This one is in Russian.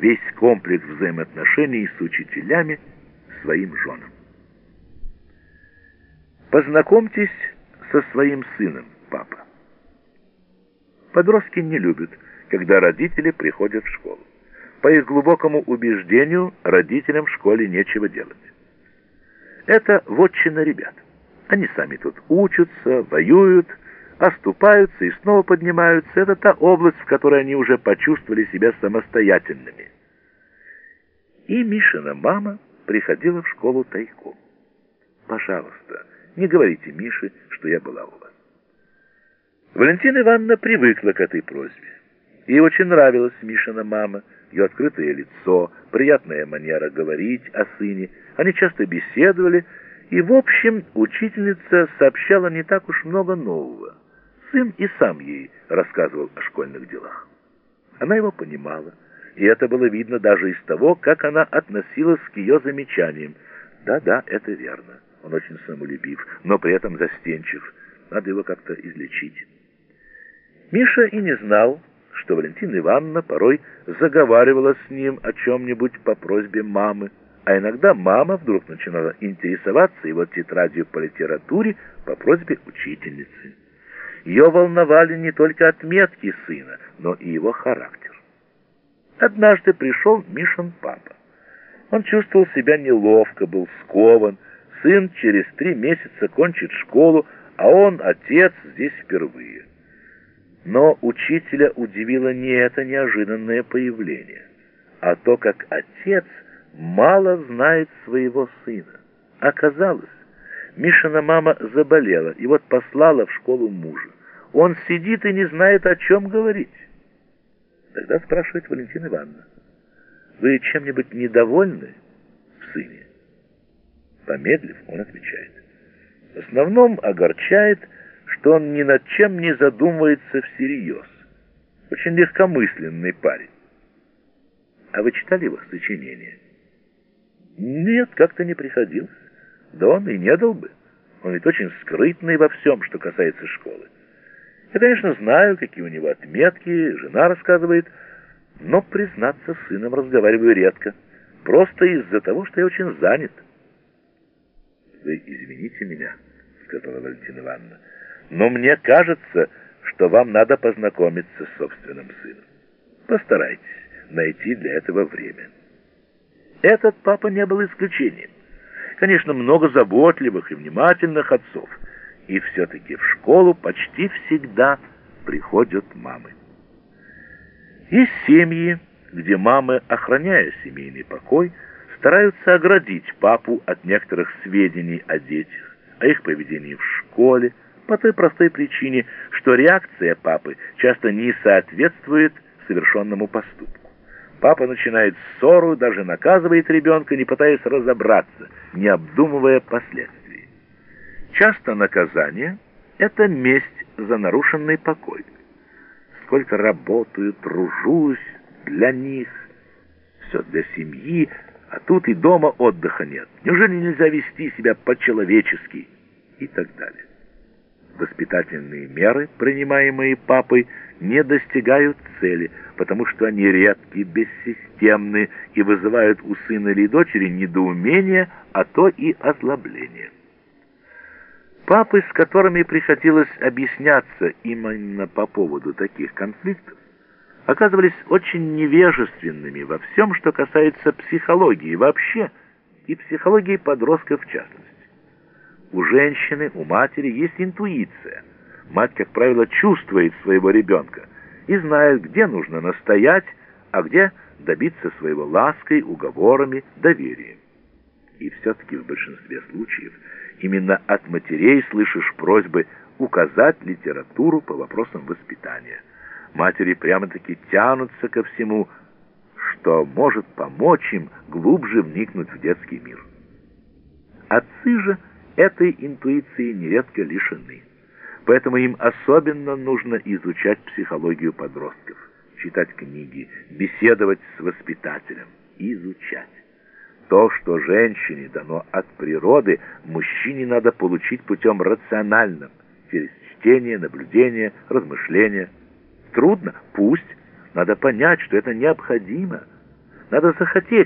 весь комплекс взаимоотношений с учителями своим женам. Познакомьтесь со своим сыном, папа. Подростки не любят, когда родители приходят в школу. По их глубокому убеждению, родителям в школе нечего делать. Это вотчина ребят. Они сами тут учатся, воюют, оступаются и снова поднимаются. Это та область, в которой они уже почувствовали себя самостоятельными. И Мишина мама приходила в школу тайком. «Пожалуйста, не говорите Мише, что я была у вас». Валентина Ивановна привыкла к этой просьбе. Ей очень нравилась Мишина мама, ее открытое лицо, приятная манера говорить о сыне. Они часто беседовали, и, в общем, учительница сообщала не так уж много нового. Сын и сам ей рассказывал о школьных делах. Она его понимала, и это было видно даже из того, как она относилась к ее замечаниям. Да-да, это верно. Он очень самолюбив, но при этом застенчив. Надо его как-то излечить. Миша и не знал, что Валентина Ивановна порой заговаривала с ним о чем-нибудь по просьбе мамы, а иногда мама вдруг начинала интересоваться его тетрадью по литературе по просьбе учительницы. Ее волновали не только отметки сына, но и его характер. Однажды пришел Мишин папа. Он чувствовал себя неловко, был скован. Сын через три месяца кончит школу, а он, отец, здесь впервые. Но учителя удивило не это неожиданное появление, а то, как отец мало знает своего сына. Оказалось, Мишина мама заболела и вот послала в школу мужа. Он сидит и не знает, о чем говорить. Тогда спрашивает Валентина Ивановна, «Вы чем-нибудь недовольны в сыне?» Помедлив, он отвечает, «В основном огорчает, что он ни над чем не задумывается всерьез. Очень легкомысленный парень. А вы читали его сочинение? Нет, как-то не приходилось. Да он и не дал бы. Он ведь очень скрытный во всем, что касается школы. Я, конечно, знаю, какие у него отметки, жена рассказывает, но, признаться, с сыном разговариваю редко. Просто из-за того, что я очень занят. Вы извините меня, сказала Валентина Ивановна но мне кажется, что вам надо познакомиться с собственным сыном. Постарайтесь найти для этого время. Этот папа не был исключением. Конечно, много заботливых и внимательных отцов, и все-таки в школу почти всегда приходят мамы. Есть семьи, где мамы, охраняя семейный покой, стараются оградить папу от некоторых сведений о детях, о их поведении в школе, по той простой причине, что реакция папы часто не соответствует совершенному поступку. Папа начинает ссору, даже наказывает ребенка, не пытаясь разобраться, не обдумывая последствий. Часто наказание — это месть за нарушенный покой. Сколько работаю, тружусь для них, все для семьи, а тут и дома отдыха нет. Неужели нельзя вести себя по-человечески? И так далее воспитательные меры, принимаемые папой, не достигают цели, потому что они редки, бессистемны и вызывают у сына или дочери недоумение, а то и озлобление. Папы, с которыми приходилось объясняться именно по поводу таких конфликтов, оказывались очень невежественными во всем, что касается психологии вообще и психологии подростков в частности. Женщины, у матери есть интуиция. Мать, как правило, чувствует своего ребенка и знает, где нужно настоять, а где добиться своего лаской, уговорами, доверием. И все-таки в большинстве случаев именно от матерей слышишь просьбы указать литературу по вопросам воспитания. Матери прямо-таки тянутся ко всему, что может помочь им глубже вникнуть в детский мир. Отцы же – этой интуиции нередко лишены. Поэтому им особенно нужно изучать психологию подростков, читать книги, беседовать с воспитателем, изучать. То, что женщине дано от природы, мужчине надо получить путем рациональным, через чтение, наблюдение, размышления. Трудно? Пусть. Надо понять, что это необходимо. Надо захотеть,